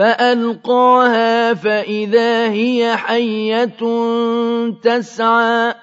فألقاها فإذا هي حية تسعى